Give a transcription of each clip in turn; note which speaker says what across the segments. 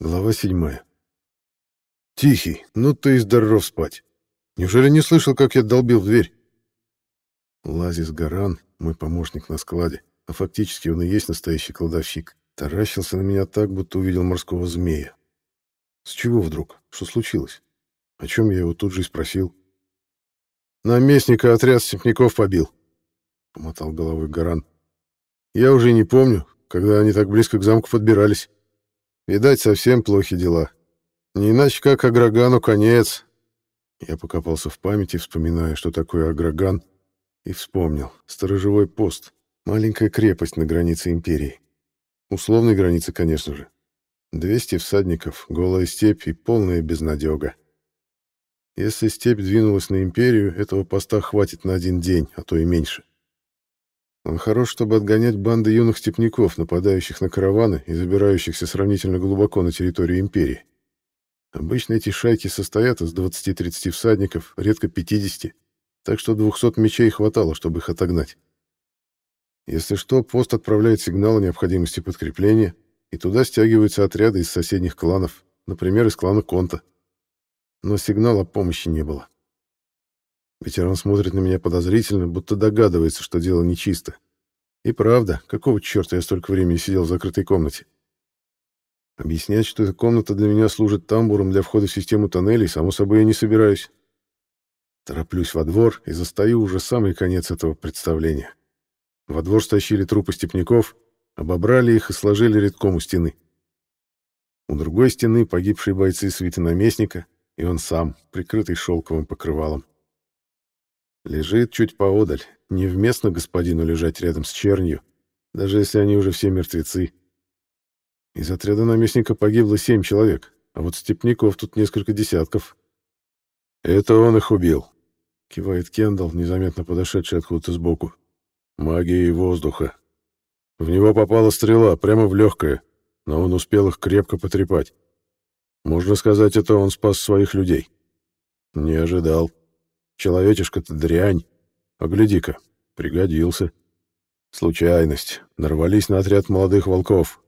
Speaker 1: Глава седьмая. Тихий, ну ты и здоров спать. Неужели не слышал, как я долбил в дверь? Лазис Гаран, мой помощник на складе, а фактически он и есть настоящий кладовщик, таращился на меня так, будто увидел морского змея. С чего вдруг? Что случилось? О чем я его тут же и спросил. Наместника отряд степняков побил, — помотал головой Гаран. Я уже не помню, когда они так близко к замку подбирались. Видать, совсем плохи дела. Не иначе как Аграгану конец. Я покопался в памяти, вспоминая, что такое Аграган, и вспомнил. Сторожевой пост. Маленькая крепость на границе империи. Условной границы, конечно же. 200 всадников, голая степь и полная безнадега. Если степь двинулась на империю, этого поста хватит на один день, а то и меньше. Он хорош, чтобы отгонять банды юных степняков, нападающих на караваны и забирающихся сравнительно глубоко на территорию империи. Обычно эти шайки состоят из 20-30 всадников, редко 50, так что 200 мечей хватало, чтобы их отогнать. Если что, пост отправляет сигнал о необходимости подкрепления, и туда стягиваются отряды из соседних кланов, например, из клана Конта. Но сигнала помощи не было. Ветеран смотрит на меня подозрительно, будто догадывается, что дело нечисто. И правда, какого черта я столько времени сидел в закрытой комнате? Объяснять, что эта комната для меня служит тамбуром для входа в систему тоннелей, само собой, я не собираюсь. Тороплюсь во двор и застаю уже самый конец этого представления. Во двор стащили трупы степняков, обобрали их и сложили редком у стены. У другой стены погибшие бойцы свиты наместника, и он сам, прикрытый шелковым покрывалом. Лежит чуть поодаль. Невместно господину лежать рядом с чернью, даже если они уже все мертвецы. Из отряда наместника погибло семь человек, а вот степняков тут несколько десятков. «Это он их убил», — кивает Кендалл, незаметно подошедший откуда-то сбоку. «Магией воздуха. В него попала стрела прямо в легкое, но он успел их крепко потрепать. Можно сказать, это он спас своих людей. Не ожидал. Человечишка-то дрянь. А гляди-ка, пригодился. Случайность. Нарвались на отряд молодых волков.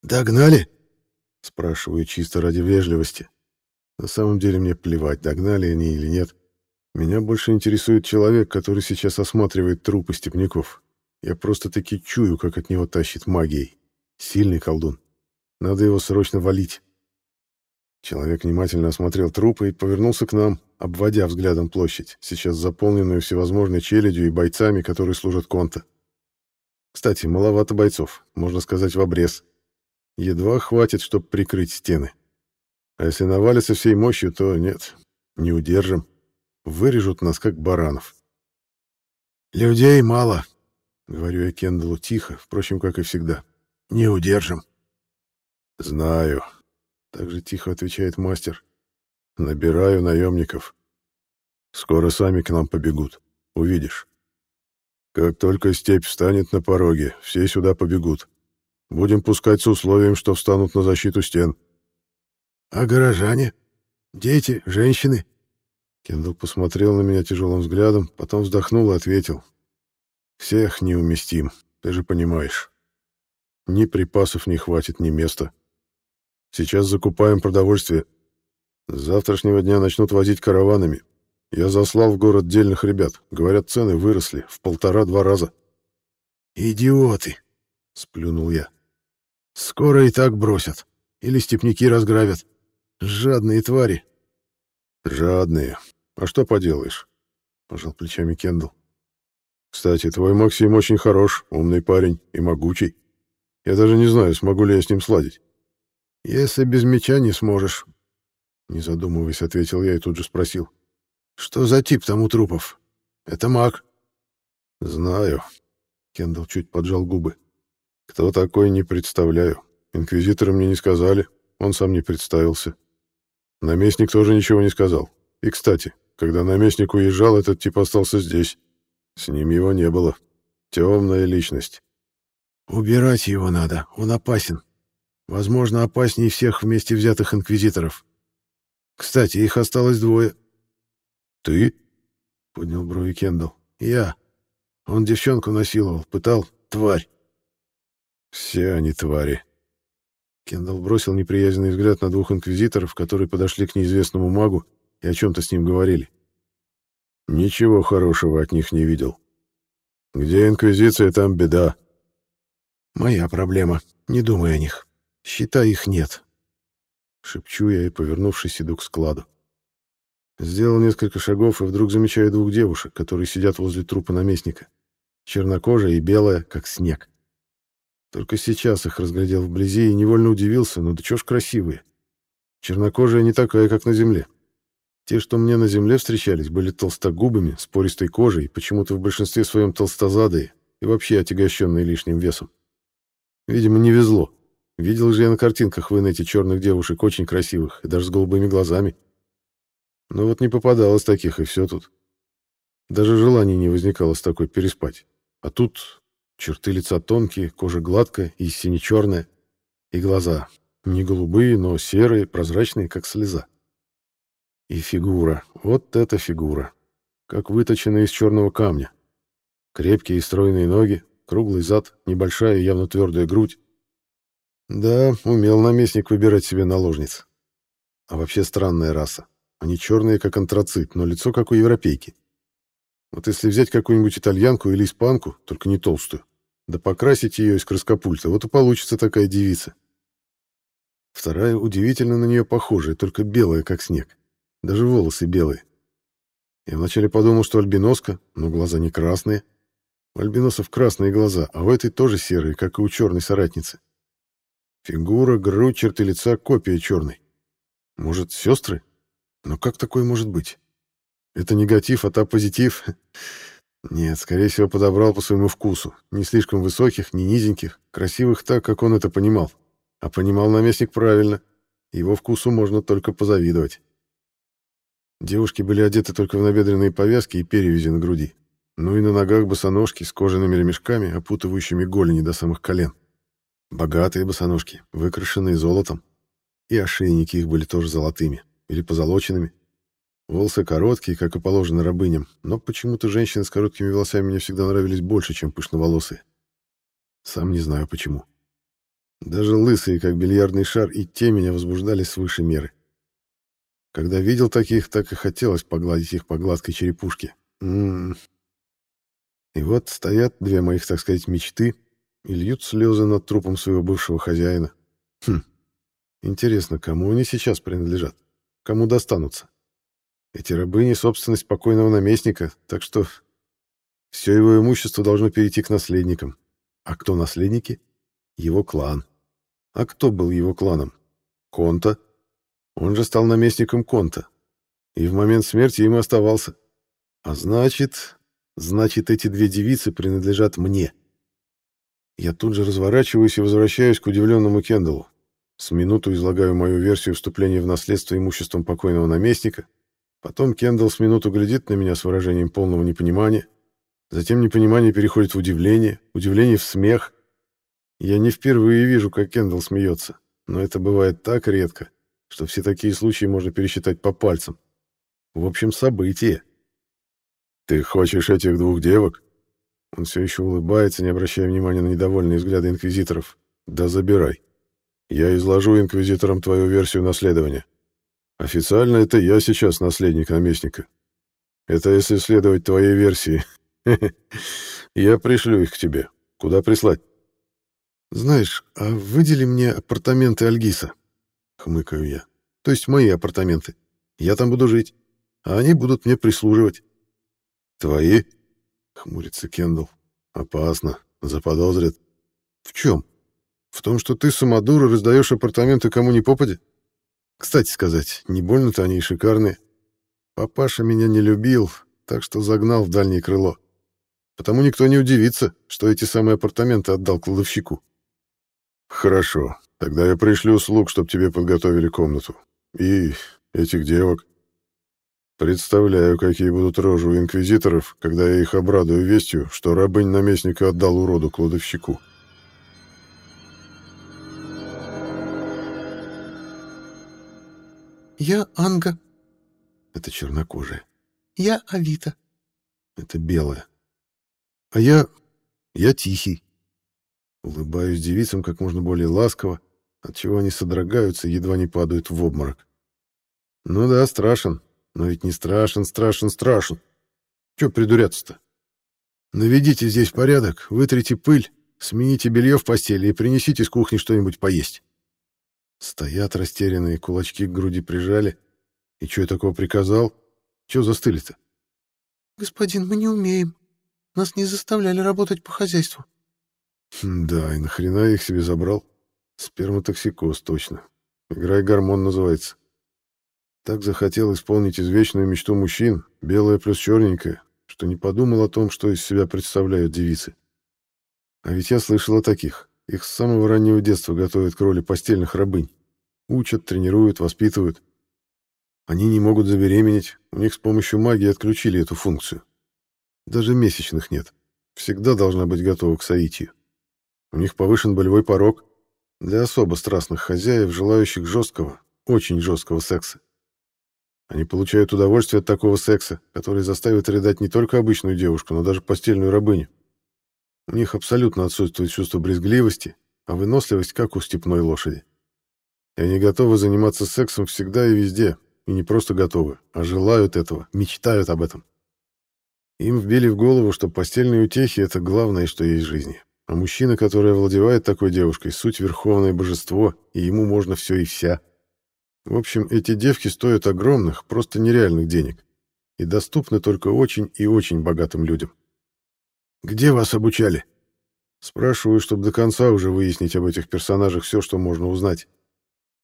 Speaker 1: «Догнали?» — спрашиваю чисто ради вежливости. На самом деле мне плевать, догнали они или нет. Меня больше интересует человек, который сейчас осматривает трупы степняков. Я просто-таки чую, как от него тащит магией. Сильный колдун. Надо его срочно валить. Человек внимательно осмотрел трупы и повернулся к нам, обводя взглядом площадь, сейчас заполненную всевозможной челядью и бойцами, которые служат конта. Кстати, маловато бойцов, можно сказать, в обрез. Едва хватит, чтобы прикрыть стены. А если навалится всей мощью, то нет, не удержим. Вырежут нас, как баранов. «Людей мало», — говорю я Кендалу тихо, впрочем, как и всегда. «Не удержим». «Знаю», так же тихо отвечает мастер. Набираю наемников. Скоро сами к нам побегут. Увидишь. Как только степь встанет на пороге, все сюда побегут. Будем пускать с условием, что встанут на защиту стен. А горожане? Дети, женщины? Кендалл посмотрел на меня тяжелым взглядом, потом вздохнул и ответил. Всех не уместим, ты же понимаешь. Ни припасов не хватит, ни места. Сейчас закупаем продовольствие. С завтрашнего дня начнут возить караванами. Я заслал в город дельных ребят. Говорят, цены выросли в полтора-два раза. «Идиоты!» — сплюнул я. «Скоро и так бросят. Или степняки разграбят. Жадные твари». «Жадные. А что поделаешь?» — пожал плечами Кендалл. «Кстати, твой Максим очень хорош, умный парень и могучий. Я даже не знаю, смогу ли я с ним сладить. «Если без меча не сможешь», — не задумываясь, ответил я и тут же спросил. «Что за тип там у трупов? Это маг». «Знаю», — Кендалл чуть поджал губы. «Кто такой, не представляю. Инквизиторы мне не сказали, он сам не представился. Наместник тоже ничего не сказал. И, кстати, когда наместник уезжал, этот тип остался здесь. С ним его не было. Темная личность». «Убирать его надо, он опасен», Возможно, опаснее всех вместе взятых инквизиторов. Кстати, их осталось двое. «Ты?» — поднял брови Кендалл. «Я. Он девчонку насиловал, пытал. Тварь». «Все они твари». Кендалл бросил неприязненный взгляд на двух инквизиторов, которые подошли к неизвестному магу и о чем-то с ним говорили. Ничего хорошего от них не видел. Где инквизиция, там беда.
Speaker 2: Моя проблема. Не думай о них. Считай, их нет.
Speaker 1: Шепчу я и, повернувшись, иду к складу. Сделал несколько шагов и вдруг замечаю двух девушек, которые сидят возле трупа наместника. Чернокожая и белая, как снег. Только сейчас их разглядел вблизи и невольно удивился, но да чё ж красивые. Чернокожая не такая, как на земле. Те, что мне на земле встречались, были толстогубыми, с пористой кожей, почему-то в большинстве своем толстозадые и вообще отягощенные лишним весом. Видимо, не везло. Видел же я на картинках в инете черных девушек очень красивых и даже с голубыми глазами. Но вот не попадалось таких, и все тут. Даже желания не возникало с такой переспать. А тут черты лица тонкие, кожа гладкая и сине-черная. И глаза не голубые, но серые, прозрачные, как слеза. И фигура, вот эта фигура, как выточенная из черного камня. Крепкие и стройные ноги, круглый зад, небольшая и явно твердая грудь. Да, умел наместник выбирать себе наложниц. А вообще странная раса. Они черные, как антрацит, но лицо как у европейки. Вот если взять какую-нибудь итальянку или испанку, только не толстую, да покрасить ее из краскопульта, вот и получится такая девица. Вторая удивительно на нее похожая, только белая, как снег. Даже волосы белые. Я вначале подумал, что альбиноска, но глаза не красные. У альбиносов красные глаза, а у этой тоже серые, как и у черной соратницы. Фигура, грудь, черты лица — копия черной. Может, сестры? Но как такое может быть? Это негатив, а та позитив? Нет, скорее всего, подобрал по своему вкусу. Не слишком высоких, не низеньких, красивых так, как он это понимал. А понимал наместник правильно. Его вкусу можно только позавидовать. Девушки были одеты только в набедренные повязки и перевязи на груди. Ну и на ногах босоножки с кожаными ремешками, опутывающими голени до самых колен. Богатые босоножки, выкрашенные золотом. И ошейники их были тоже золотыми или позолоченными. Волосы короткие, как и положено рабыням, но почему-то женщины с короткими волосами мне всегда нравились больше, чем пышноволосые. Сам не знаю почему. Даже лысые, как бильярдный шар, и те меня возбуждали свыше меры. Когда видел таких, так и хотелось погладить их по гладкой черепушке. М м-м. -м -м. И вот стоят две моих, так сказать, мечты и льют слезы над трупом своего бывшего хозяина. Хм. Интересно, кому они сейчас принадлежат? Кому достанутся? Эти рабыни — собственность покойного наместника, так что все его имущество должно перейти к наследникам. А кто наследники? Его клан. А кто был его кланом? Конта? Он же стал наместником Конта. И в момент смерти им оставался. А значит... Значит, эти две девицы принадлежат мне. Я тут же разворачиваюсь и возвращаюсь к удивленному Кендаллу. С минуту излагаю мою версию вступления в наследство имуществом покойного наместника, Потом Кендалл с минуту глядит на меня с выражением полного непонимания. Затем непонимание переходит в удивление, удивление в смех. Я не впервые вижу, как Кендалл смеется, но это бывает так редко, что все такие случаи можно пересчитать по пальцам. В общем, событие. «Ты хочешь этих двух девок?» Он все еще улыбается, не обращая внимания на недовольные взгляды инквизиторов. «Да забирай. Я изложу инквизиторам твою версию наследования». Официально это я сейчас наследник наместника. Это если следовать твоей версии. Я пришлю их к тебе. Куда прислать?
Speaker 2: Знаешь, а выдели мне апартаменты Альгиса, хмыкаю я. То есть мои апартаменты. Я там буду жить, а они будут мне прислуживать.
Speaker 1: Твои? Хмурится Кендалл. Опасно. Заподозрят.
Speaker 2: В чем? В том, что ты самодур и раздаешь апартаменты кому ни попадя? Кстати сказать, не больно-то они и шикарные. Папаша меня не любил, так что загнал в дальнее крыло. Потому никто не удивится, что эти самые апартаменты отдал кладовщику.
Speaker 1: Хорошо, тогда я пришлю слуг, чтобы тебе подготовили комнату. И этих девок. Представляю, какие будут рожи у инквизиторов, когда я их обрадую вестью, что рабынь наместника отдал уроду кладовщику.
Speaker 2: Я Анга.
Speaker 1: Это чернокожая.
Speaker 2: Я Авита.
Speaker 1: Это белая. А я... я тихий. Улыбаюсь девицам как можно более ласково, отчего они содрогаются и едва не падают в обморок. Ну да, страшен, но ведь не страшен, страшен, страшен. Чё придуряться-то? Наведите здесь порядок, вытрите пыль, смените белье в постели и принесите с кухни что-нибудь поесть. Стоят растерянные, кулачки к груди прижали. И что я такого приказал? Чё застыли-то?
Speaker 3: Господин, мы не умеем. Нас не заставляли работать по хозяйству.
Speaker 1: Хм, да, и нахрена я их себе забрал? Сперматоксикоз, точно. Играй гормон называется. Так захотел исполнить извечную мечту мужчин, белая плюс черненькая, что не подумал о том, что из себя представляют девицы. А ведь я слышал о таких. Их с самого раннего детства готовят к роли постельных рабынь. Учат, тренируют, воспитывают. Они не могут забеременеть, у них с помощью магии отключили эту функцию. Даже месячных нет. Всегда должна быть готова к соитию. У них повышен болевой порог для особо страстных хозяев, желающих жесткого, очень жесткого секса. Они получают удовольствие от такого секса, который заставит рыдать не только обычную девушку, но даже постельную рабыню. У них абсолютно отсутствует чувство брезгливости, а выносливость как у степной лошади. И они готовы заниматься сексом всегда и везде, и не просто готовы, а желают этого, мечтают об этом. Им вбили в голову, что постельные утехи — это главное, что есть в жизни. А мужчина, который овладевает такой девушкой, суть верховное божество, и ему можно все и вся. В общем, эти девки стоят огромных, просто нереальных денег и доступны только очень и очень богатым людям. «Где вас обучали?» Спрашиваю, чтобы до конца уже выяснить об этих персонажах все, что можно узнать.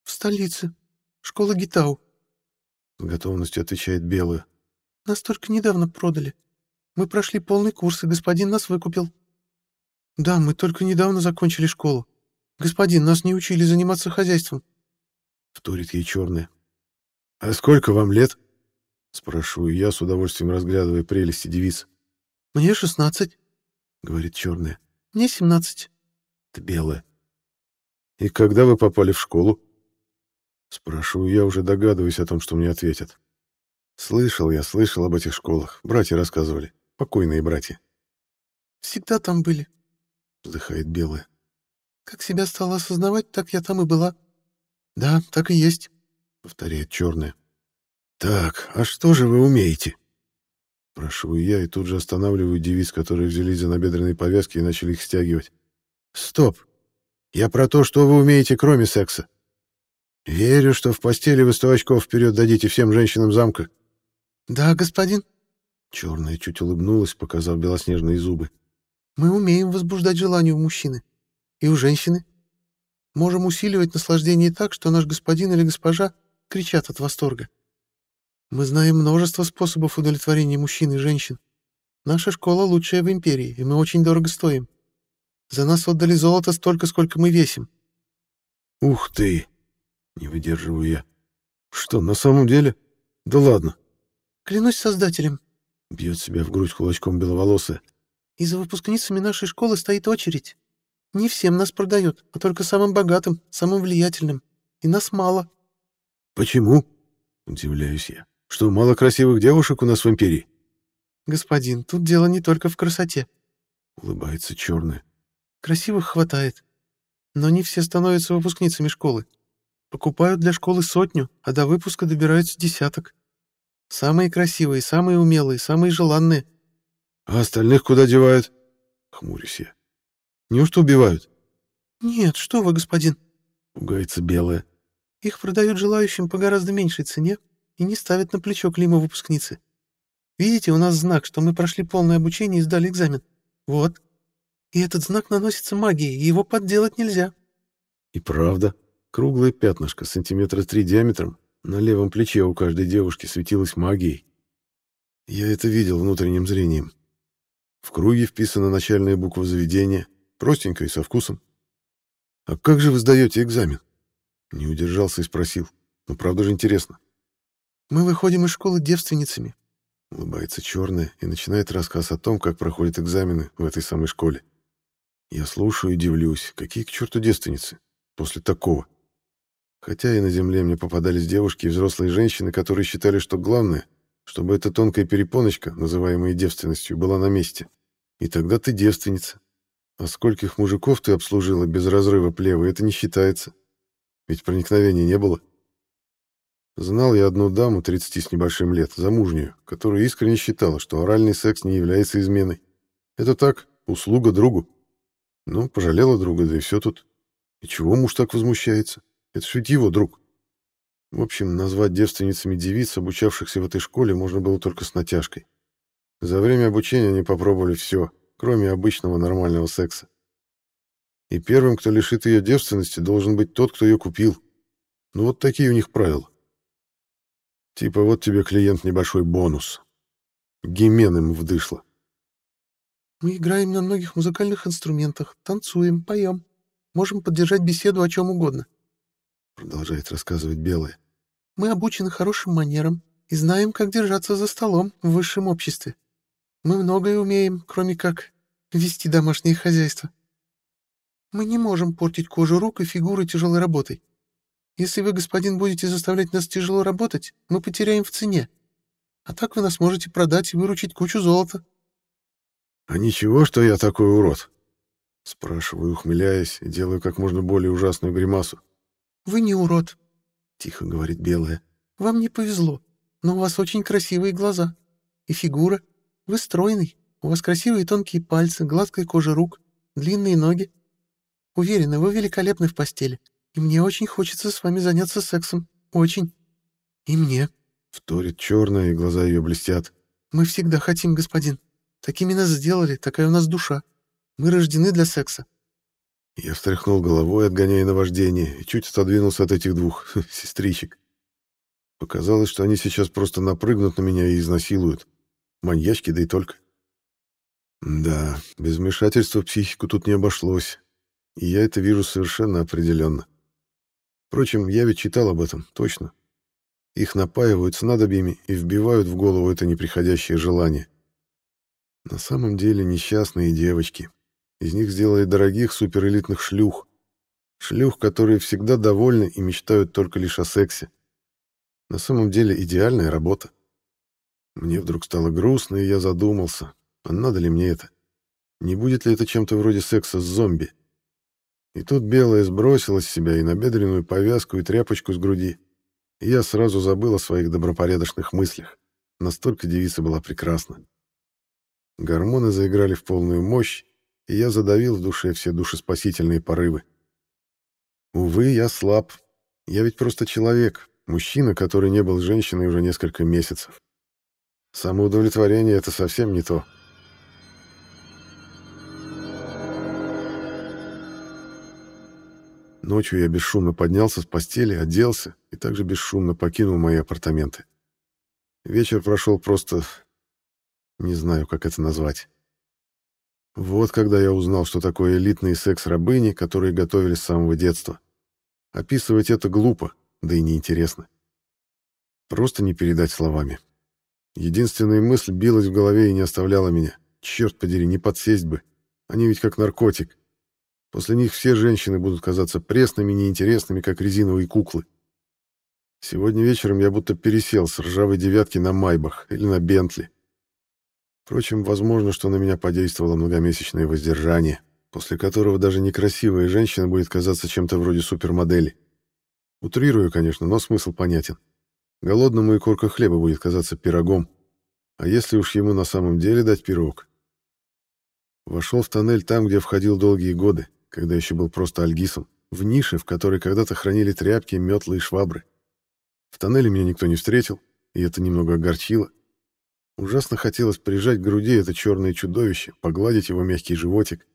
Speaker 3: «В столице. Школа Гитау», —
Speaker 1: с готовностью отвечает Белая.
Speaker 3: «Нас только недавно продали. Мы прошли полный курс, и господин нас выкупил». «Да, мы только недавно закончили школу. Господин, нас не учили заниматься хозяйством».
Speaker 1: — вторит ей черная. «А сколько вам лет?» — спрашиваю я, с удовольствием разглядывая прелести девиц.
Speaker 3: «Мне шестнадцать», —
Speaker 1: говорит черная.
Speaker 3: «Мне семнадцать».
Speaker 1: «Ты белая». «И когда вы попали в школу?» Спрашиваю я, уже догадываясь о том, что мне ответят. Слышал я, слышал об этих школах. Братья рассказывали. Покойные братья.
Speaker 3: «Всегда там были», —
Speaker 1: вздыхает белая.
Speaker 3: «Как себя стала осознавать, так я там и была». «Да, так и есть», —
Speaker 1: повторяет черная. «Так, а что же вы умеете?» Спрашиваю я и тут же останавливаю девиц, которые взялись за набедренные повязки и начали их стягивать. «Стоп! Я про то, что вы умеете, кроме секса. Верю, что в постели вы сто очков вперед дадите всем женщинам замка».
Speaker 3: «Да, господин».
Speaker 1: Черная чуть улыбнулась, показав белоснежные зубы.
Speaker 3: «Мы умеем возбуждать желание у мужчины. И у женщины. Можем усиливать наслаждение так, что наш господин или госпожа кричат от восторга. Мы знаем множество способов удовлетворения мужчин и женщин. Наша школа лучшая в империи, и мы очень дорого стоим. За нас отдали золото столько, сколько мы весим.
Speaker 1: Ух ты! Не выдерживаю я. Что, на самом деле? Да ладно.
Speaker 3: Клянусь создателем.
Speaker 1: Бьет себя в грудь кулачком беловолосая.
Speaker 3: И за выпускницами нашей школы стоит очередь. Не всем нас продают, а только самым богатым, самым влиятельным. И нас мало.
Speaker 1: Почему? Удивляюсь я. Что, мало красивых девушек у нас в империи?
Speaker 3: Господин, тут дело не только в красоте.
Speaker 1: Улыбается черная.
Speaker 3: Красивых хватает. Но не все становятся выпускницами школы. Покупают для школы сотню, а до выпуска добираются десяток. Самые красивые, самые умелые, самые желанные.
Speaker 1: А остальных куда девают? Хмурюсь я. Неужто убивают?
Speaker 3: Нет, что вы, господин.
Speaker 1: Пугается белая.
Speaker 3: Их продают желающим по гораздо меньшей цене и не ставят на плечо клеймо выпускницы. Видите, у нас знак, что мы прошли полное обучение и сдали экзамен. Вот. И этот знак наносится магией, и его подделать нельзя.
Speaker 1: И правда, круглое пятнышко, сантиметра три диаметром, на левом плече у каждой девушки светилось магией. Я это видел внутренним зрением. В круге вписана начальная буква заведения — Простенько и со вкусом. «А как же вы сдаете экзамен?» Не удержался и спросил. «Ну, правда же интересно».
Speaker 3: «Мы выходим из школы девственницами», —
Speaker 1: улыбается черная и начинает рассказ о том, как проходят экзамены в этой самой школе. Я слушаю и удивлюсь, какие к черту девственницы после такого. Хотя и на земле мне попадались девушки и взрослые женщины, которые считали, что главное, чтобы эта тонкая перепоночка, называемая девственностью, была на месте. И тогда ты девственница, а скольких мужиков ты обслужила без разрыва плевы, это не считается. ведь проникновения не было. Знал я одну даму 30 с небольшим лет, замужнюю, которая искренне считала, что оральный секс не является изменой. Это так, услуга другу. Ну, пожалела друга, да и все тут. И чего муж так возмущается? Это ж его друг. В общем, назвать девственницами девиц, обучавшихся в этой школе, можно было только с натяжкой. За время обучения они попробовали все, кроме обычного нормального секса. И первым, кто лишит ее девственности, должен быть тот, кто ее купил. Ну вот такие у них правила. Типа вот тебе клиент небольшой бонус. Гимен им вдышло.
Speaker 3: Мы играем на многих музыкальных инструментах, танцуем, поем. Можем поддержать беседу о чем угодно.
Speaker 1: Продолжает рассказывать Белая.
Speaker 3: Мы обучены хорошим манерам и знаем, как держаться за столом в высшем обществе. Мы многое умеем, кроме как вести домашнее хозяйство. Мы не можем портить кожу рук и фигуры тяжелой работой. Если вы, господин, будете заставлять нас тяжело работать, мы потеряем в цене. А так вы нас можете продать и выручить кучу золота.
Speaker 1: «А ничего, что я такой урод?» Спрашиваю, ухмыляясь, и делаю как можно более ужасную гримасу.
Speaker 3: «Вы не урод», —
Speaker 1: тихо говорит Белая.
Speaker 3: «Вам не повезло, но у вас очень красивые глаза. И фигура. Вы стройный. У вас красивые тонкие пальцы, гладкая кожа рук, длинные ноги. Уверена, вы великолепны в постели. И мне очень хочется с вами заняться сексом. Очень. И мне».
Speaker 1: Вторит черная, и глаза ее блестят.
Speaker 3: «Мы всегда хотим, господин. Такими нас сделали, такая у нас душа. Мы рождены для секса.
Speaker 1: Я встряхнул головой, отгоняя наваждение, и чуть отодвинулся от этих двух сестричек. Показалось, что они сейчас просто напрыгнут на меня и изнасилуют. Маньячки, да и только. Да, без вмешательства в психику тут не обошлось. И я это вижу совершенно определенно. Впрочем, я ведь читал об этом, точно. Их напаивают снадобьями и вбивают в голову это неприходящее желание. На самом деле несчастные девочки. Из них сделали дорогих суперэлитных шлюх. Шлюх, которые всегда довольны и мечтают только лишь о сексе. На самом деле идеальная работа. Мне вдруг стало грустно, и я задумался, а надо ли мне это? Не будет ли это чем-то вроде секса с зомби? И тут белая сбросила с себя и набедренную повязку, и тряпочку с груди. И я сразу забыл о своих добропорядочных мыслях. Настолько девица была прекрасна. Гормоны заиграли в полную мощь, и я задавил в душе все душеспасительные порывы. Увы, я слаб. Я ведь просто человек, мужчина, который не был женщиной уже несколько месяцев. Самоудовлетворение — это совсем не то. Ночью я бесшумно поднялся с постели, оделся и также бесшумно покинул мои апартаменты. Вечер прошел просто не знаю, как это назвать. Вот когда я узнал, что такое элитный секс рабыни, которые готовили с самого детства. Описывать это глупо, да и неинтересно. Просто не передать словами. Единственная мысль билась в голове и не оставляла меня. Черт подери, не подсесть бы. Они ведь как наркотик. После них все женщины будут казаться пресными, неинтересными, как резиновые куклы. Сегодня вечером я будто пересел с ржавой девятки на Майбах или на Бентли. Впрочем, возможно, что на меня подействовало многомесячное воздержание, после которого даже некрасивая женщина будет казаться чем-то вроде супермодели. Утрирую, конечно, но смысл понятен. Голодному и корка хлеба будет казаться пирогом. А если уж ему на самом деле дать пирог? Вошел в тоннель там, где входил долгие годы, когда еще был просто альгисом, в нише, в которой когда-то хранили тряпки, метлы и швабры. В тоннеле меня никто не встретил, и это немного огорчило. Ужасно хотелось прижать к груди это черное чудовище, погладить его мягкий животик,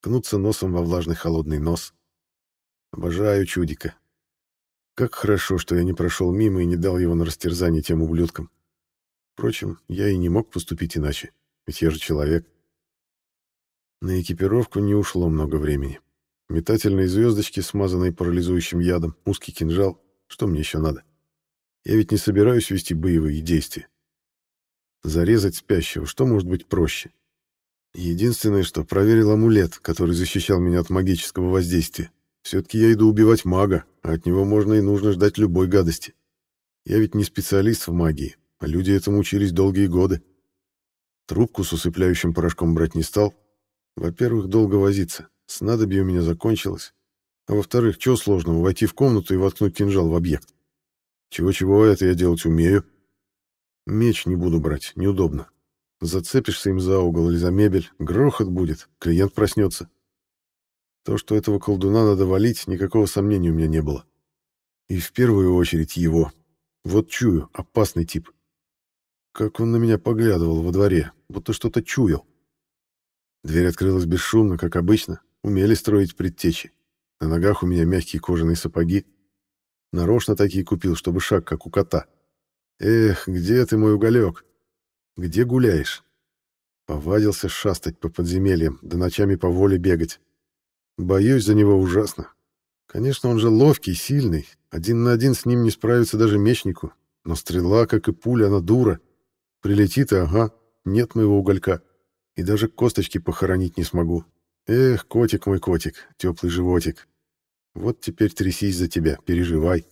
Speaker 1: ткнуться носом во влажный холодный нос. Обожаю чудика. Как хорошо, что я не прошел мимо и не дал его на растерзание тем ублюдкам. Впрочем, я и не мог поступить иначе, ведь я же человек. На экипировку не ушло много времени. Метательные звездочки, смазанные парализующим ядом, узкий кинжал. Что мне еще надо? Я ведь не собираюсь вести боевые действия. Зарезать спящего, что может быть проще? Единственное, что проверил амулет, который защищал меня от магического воздействия. Все-таки я иду убивать мага, а от него можно и нужно ждать любой гадости. Я ведь не специалист в магии, а люди этому учились долгие годы. Трубку с усыпляющим порошком брать не стал. Во-первых, долго возиться. Снадобье у меня закончилось. А во-вторых, чего сложного войти в комнату и воткнуть кинжал в объект? Чего-чего, это я делать умею. Меч не буду брать, неудобно. Зацепишься им за угол или за мебель, грохот будет, клиент проснется. То, что этого колдуна надо валить, никакого сомнения у меня не было. И в первую очередь его. Вот чую, опасный тип. Как он на меня поглядывал во дворе, будто что-то чуял. Дверь открылась бесшумно, как обычно. Умели строить предтечи. На ногах у меня мягкие кожаные сапоги. Нарочно такие купил, чтобы шаг, как у кота. Эх, где ты, мой уголек? Где гуляешь? Повадился шастать по подземельям, да ночами по воле бегать. Боюсь за него ужасно. Конечно, он же ловкий, сильный. Один на один с ним не справится даже мечнику. Но стрела, как и пуля, она дура. Прилетит и ага, нет моего уголька. И даже косточки похоронить не смогу. Эх, котик мой котик, теплый животик. Вот теперь трясись за тебя, переживай.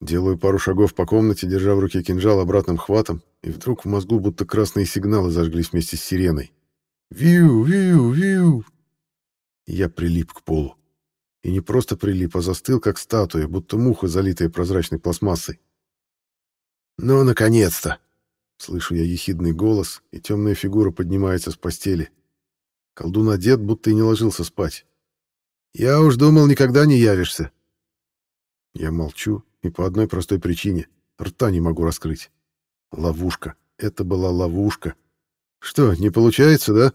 Speaker 1: Делаю пару шагов по комнате, держа в руке кинжал обратным хватом, и вдруг в мозгу будто красные сигналы зажглись вместе с сиреной. Виу, виу, виу. Я прилип к полу. И не просто прилип, а застыл, как статуя, будто муха, залитая прозрачной пластмассой. «Ну, наконец-то!» Слышу я ехидный голос, и темная фигура поднимается с постели. Колдун одет, будто и не ложился спать. «Я уж думал, никогда не явишься». Я молчу, и по одной простой причине. Рта не могу раскрыть. Ловушка. Это была ловушка. «Что, не получается, да?»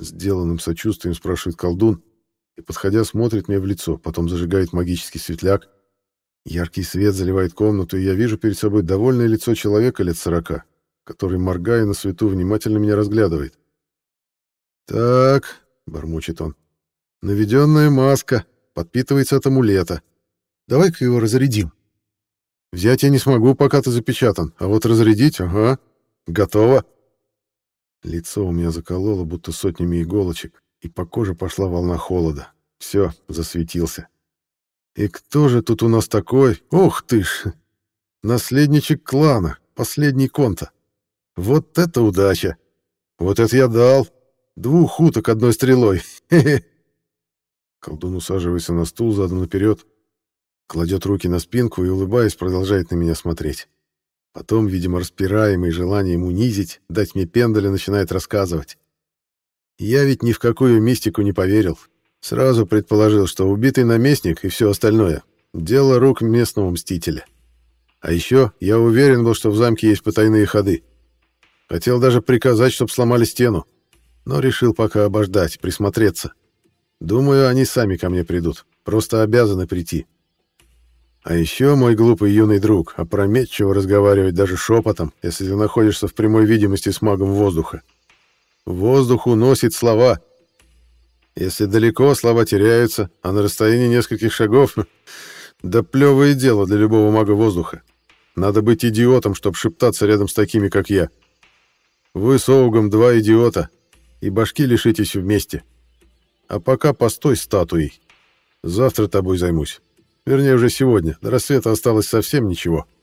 Speaker 1: Сделанным сочувствием спрашивает колдун, и, подходя, смотрит мне в лицо, потом зажигает магический светляк. Яркий свет заливает комнату, и я вижу перед собой довольное лицо человека лет сорока, который, моргая на свету, внимательно меня разглядывает. «Так», — бормочет он, — «наведенная маска, подпитывается от амулета. Давай-ка его разрядим». «Взять я не смогу, пока ты запечатан, а вот разрядить, ага, готово». Лицо у меня закололо, будто сотнями иголочек, и по коже пошла волна холода. Все, засветился. «И кто же тут у нас такой? Ух ты ж! Наследничек клана, последний конта. Вот это удача! Вот это я дал! Двух уток одной стрелой! Хе-хе!» Колдун усаживается на стул задом наперед, кладет руки на спинку и, улыбаясь, продолжает на меня смотреть. Потом, видимо, распираемый желанием унизить, дать мне пендаля, начинает рассказывать. Я ведь ни в какую мистику не поверил. Сразу предположил, что убитый наместник и все остальное — дело рук местного мстителя. А еще я уверен был, что в замке есть потайные ходы. Хотел даже приказать, чтобы сломали стену. Но решил пока обождать, присмотреться. Думаю, они сами ко мне придут. Просто обязаны прийти. А еще мой глупый юный друг опрометчиво разговаривать даже шепотом, если ты находишься в прямой видимости с магом воздуха. Воздух уносит слова. Если далеко, слова теряются, а на расстоянии нескольких шагов... Да плевое дело для любого мага воздуха. Надо быть идиотом, чтобы шептаться рядом с такими, как я. Вы с Оугом два идиота, и башки лишитесь вместе. А пока постой статуей. Завтра тобой займусь. Вернее, уже сегодня. До рассвета осталось совсем ничего. —